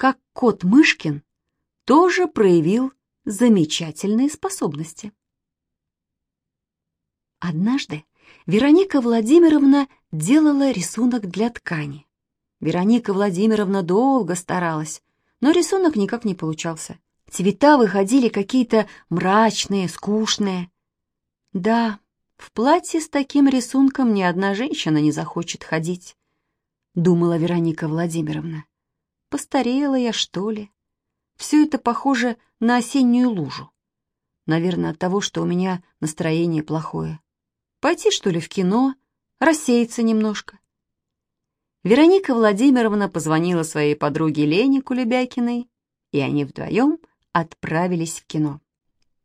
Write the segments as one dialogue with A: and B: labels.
A: как кот Мышкин тоже проявил замечательные способности. Однажды Вероника Владимировна делала рисунок для ткани. Вероника Владимировна долго старалась, но рисунок никак не получался. Цвета выходили какие-то мрачные, скучные. Да, в платье с таким рисунком ни одна женщина не захочет ходить, думала Вероника Владимировна. Постарела я, что ли? Все это похоже на осеннюю лужу. Наверное, от того, что у меня настроение плохое. Пойти, что ли, в кино, рассеяться немножко. Вероника Владимировна позвонила своей подруге Лене Кулебякиной, и они вдвоем отправились в кино.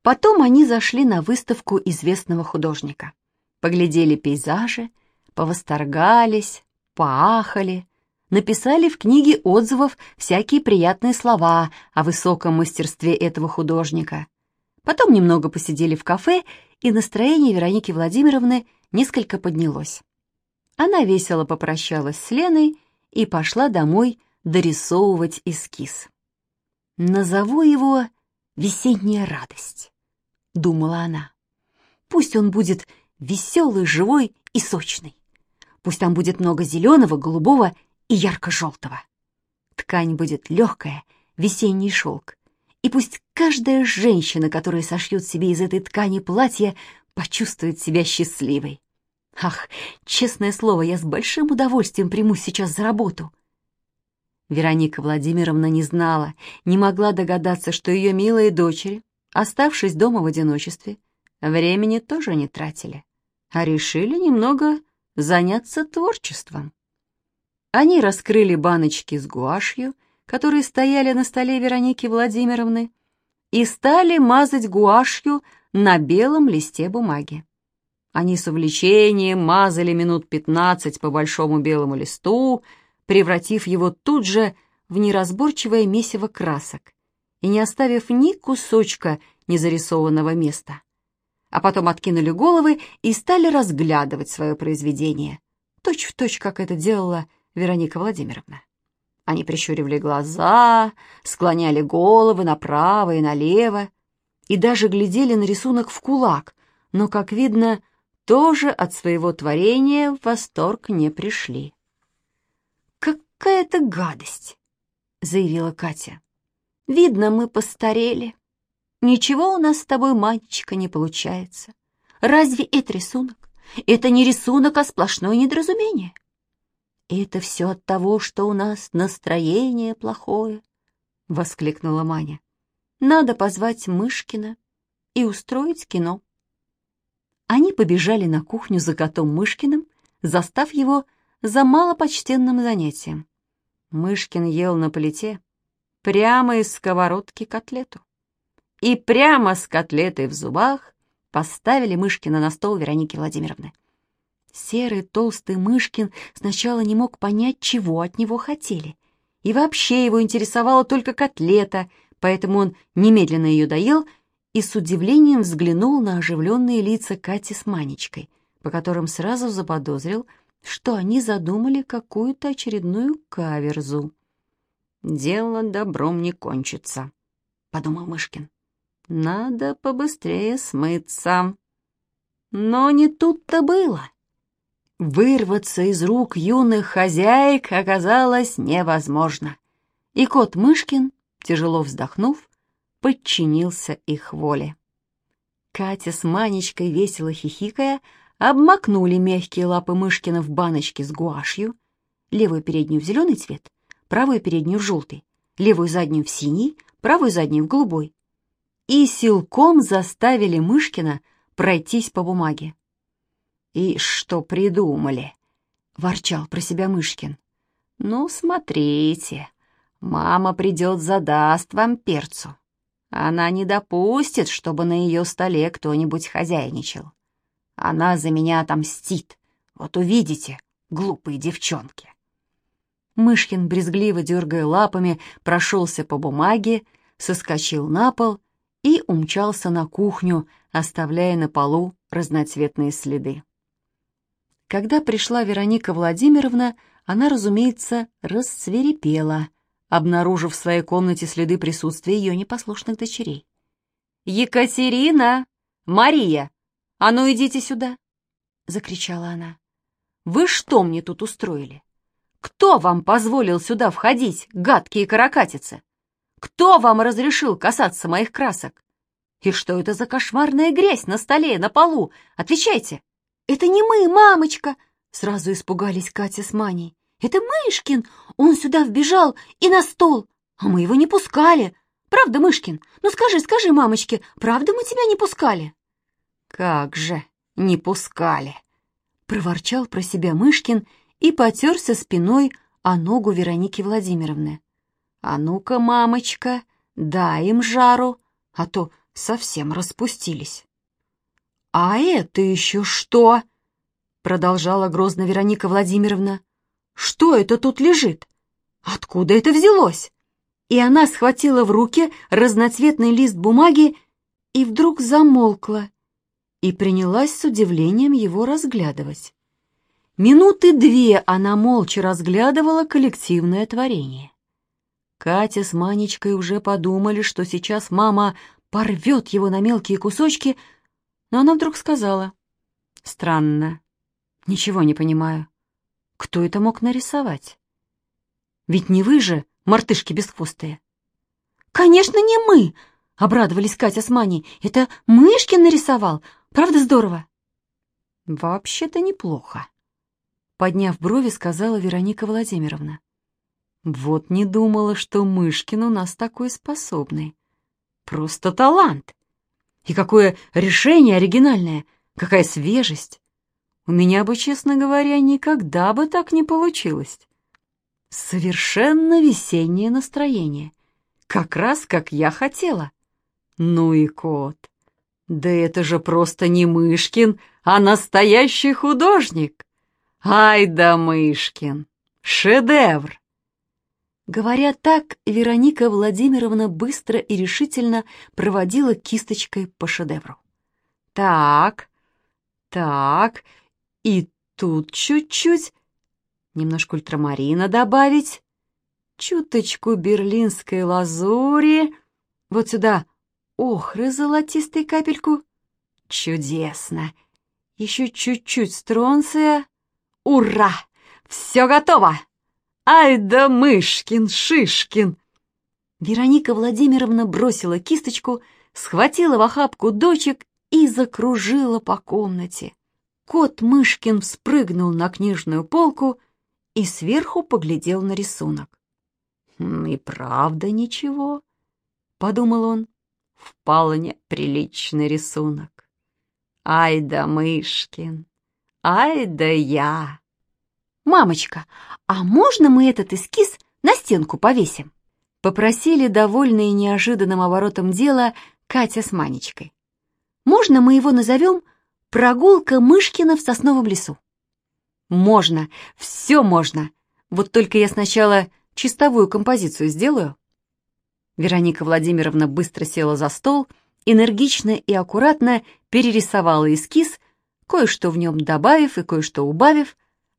A: Потом они зашли на выставку известного художника. Поглядели пейзажи, повосторгались, поахали, написали в книге отзывов всякие приятные слова о высоком мастерстве этого художника. Потом немного посидели в кафе, и настроение Вероники Владимировны несколько поднялось. Она весело попрощалась с Леной и пошла домой дорисовывать эскиз. «Назову его «Весенняя радость», — думала она. «Пусть он будет веселый, живой и сочный. Пусть там будет много зеленого, голубого и ярко-желтого. Ткань будет легкая, весенний шелк. И пусть каждая женщина, которая сошьет себе из этой ткани платье, почувствует себя счастливой. Ах, честное слово, я с большим удовольствием примусь сейчас за работу. Вероника Владимировна не знала, не могла догадаться, что ее милые дочери, оставшись дома в одиночестве, времени тоже не тратили, а решили немного заняться творчеством. Они раскрыли баночки с гуашью, которые стояли на столе Вероники Владимировны, и стали мазать гуашью на белом листе бумаги. Они с увлечением мазали минут пятнадцать по большому белому листу, превратив его тут же в неразборчивое месиво красок и не оставив ни кусочка незарисованного места. А потом откинули головы и стали разглядывать свое произведение, точь в точь, как это делала Вероника Владимировна. Они прищуривали глаза, склоняли головы направо и налево и даже глядели на рисунок в кулак, но, как видно, тоже от своего творения в восторг не пришли. «Какая-то гадость!» — заявила Катя. «Видно, мы постарели. Ничего у нас с тобой, мальчика, не получается. Разве это рисунок? Это не рисунок, а сплошное недоразумение. Это все от того, что у нас настроение плохое», — воскликнула Маня. «Надо позвать Мышкина и устроить кино». Они побежали на кухню за котом Мышкиным, застав его за малопочтенным занятием. Мышкин ел на плите прямо из сковородки котлету. И прямо с котлетой в зубах поставили Мышкина на стол Вероники Владимировны. Серый толстый Мышкин сначала не мог понять, чего от него хотели. И вообще его интересовала только котлета, поэтому он немедленно ее доел и с удивлением взглянул на оживленные лица Кати с Манечкой, по которым сразу заподозрил, что они задумали какую-то очередную каверзу. «Дело добром не кончится», — подумал Мышкин. «Надо побыстрее смыться». Но не тут-то было. Вырваться из рук юных хозяек оказалось невозможно, и кот Мышкин, тяжело вздохнув, подчинился их воле. Катя с Манечкой, весело хихикая, обмакнули мягкие лапы Мышкина в баночки с гуашью, левую переднюю в зеленый цвет, правую переднюю в желтый, левую заднюю в синий, правую заднюю в голубой, и силком заставили Мышкина пройтись по бумаге. «И что придумали?» — ворчал про себя Мышкин. «Ну, смотрите, мама придет, задаст вам перцу. Она не допустит, чтобы на ее столе кто-нибудь хозяйничал. Она за меня отомстит. Вот увидите, глупые девчонки. Мышкин, брезгливо дергая лапами, прошелся по бумаге, соскочил на пол и умчался на кухню, оставляя на полу разноцветные следы. Когда пришла Вероника Владимировна, она, разумеется, рассверепела, обнаружив в своей комнате следы присутствия ее непослушных дочерей. «Екатерина! Мария! А ну идите сюда!» — закричала она. «Вы что мне тут устроили? Кто вам позволил сюда входить, гадкие каракатицы? Кто вам разрешил касаться моих красок? И что это за кошмарная грязь на столе, на полу? Отвечайте!» «Это не мы, мамочка!» Сразу испугались Катя с Маней. «Это Мышкин! Он сюда вбежал и на стол, а мы его не пускали. Правда, Мышкин? Ну скажи, скажи, мамочке, правда мы тебя не пускали?» «Как же не пускали!» Проворчал про себя Мышкин и потерся спиной о ногу Вероники Владимировны. «А ну-ка, мамочка, дай им жару, а то совсем распустились». «А это еще что?» — продолжала грозно Вероника Владимировна. «Что это тут лежит? Откуда это взялось?» И она схватила в руки разноцветный лист бумаги и вдруг замолкла и принялась с удивлением его разглядывать. Минуты две она молча разглядывала коллективное творение. Катя с Манечкой уже подумали, что сейчас мама порвет его на мелкие кусочки — но она вдруг сказала. «Странно. Ничего не понимаю. Кто это мог нарисовать? Ведь не вы же, мартышки бесхвостые». «Конечно, не мы!» — обрадовались Катя с Маней. «Это Мышкин нарисовал. Правда здорово?» «Вообще-то неплохо», — подняв брови, сказала Вероника Владимировна. «Вот не думала, что Мышкин у нас такой способный. Просто талант. И какое решение оригинальное, какая свежесть. У меня бы, честно говоря, никогда бы так не получилось. Совершенно весеннее настроение. Как раз как я хотела. Ну и кот. Да это же просто не Мышкин, а настоящий художник. Ай да Мышкин! Шедевр! Говоря так, Вероника Владимировна быстро и решительно проводила кисточкой по шедевру. Так, так, и тут чуть-чуть, немножко ультрамарина добавить, чуточку берлинской лазури, вот сюда охры золотистой капельку. Чудесно! Еще чуть-чуть стронция. Ура! Все готово! «Ай да Мышкин, Шишкин!» Вероника Владимировна бросила кисточку, схватила в охапку дочек и закружила по комнате. Кот Мышкин вспрыгнул на книжную полку и сверху поглядел на рисунок. «Хм, «И правда ничего», — подумал он, — «вполне приличный рисунок. Ай да Мышкин, ай да я!» «Мамочка, а можно мы этот эскиз на стенку повесим?» Попросили довольные неожиданным оборотом дела Катя с Манечкой. «Можно мы его назовем «Прогулка Мышкина в сосновом лесу»?» «Можно, все можно. Вот только я сначала чистовую композицию сделаю». Вероника Владимировна быстро села за стол, энергично и аккуратно перерисовала эскиз, кое-что в нем добавив и кое-что убавив,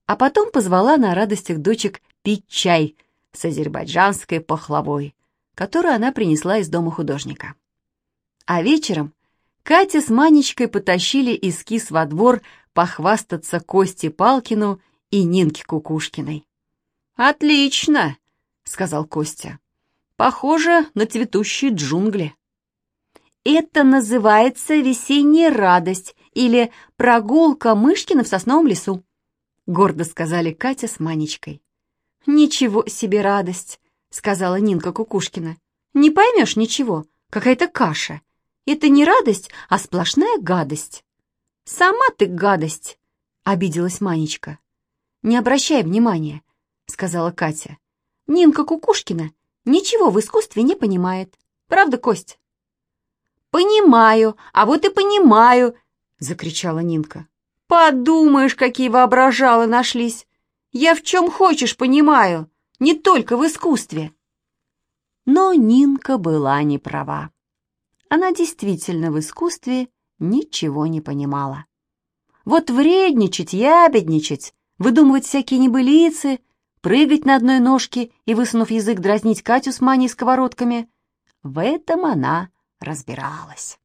A: а потом позвала на радостях дочек пить чай с азербайджанской пахлавой, которую она принесла из дома художника. А вечером Катя с Манечкой потащили эскиз во двор похвастаться Косте Палкину и Нинке Кукушкиной. «Отлично!» — сказал Костя. «Похоже на цветущие джунгли». «Это называется весенняя радость или прогулка Мышкина в сосновом лесу», — гордо сказали Катя с Манечкой. «Ничего себе радость!» — сказала Нинка Кукушкина. «Не поймешь ничего, какая-то каша. Это не радость, а сплошная гадость». «Сама ты гадость!» — обиделась Манечка. «Не обращай внимания», — сказала Катя. «Нинка Кукушкина ничего в искусстве не понимает. Правда, Кость?» «Понимаю, а вот и понимаю!» — закричала Нинка. Подумаешь, какие воображалы нашлись. Я в чем хочешь понимаю, не только в искусстве. Но Нинка была не права. Она действительно в искусстве ничего не понимала. Вот вредничать, ябедничать, выдумывать всякие небылицы, прыгать на одной ножке и, высунув язык, дразнить Катю с Маней сковородками. В этом она разбиралась.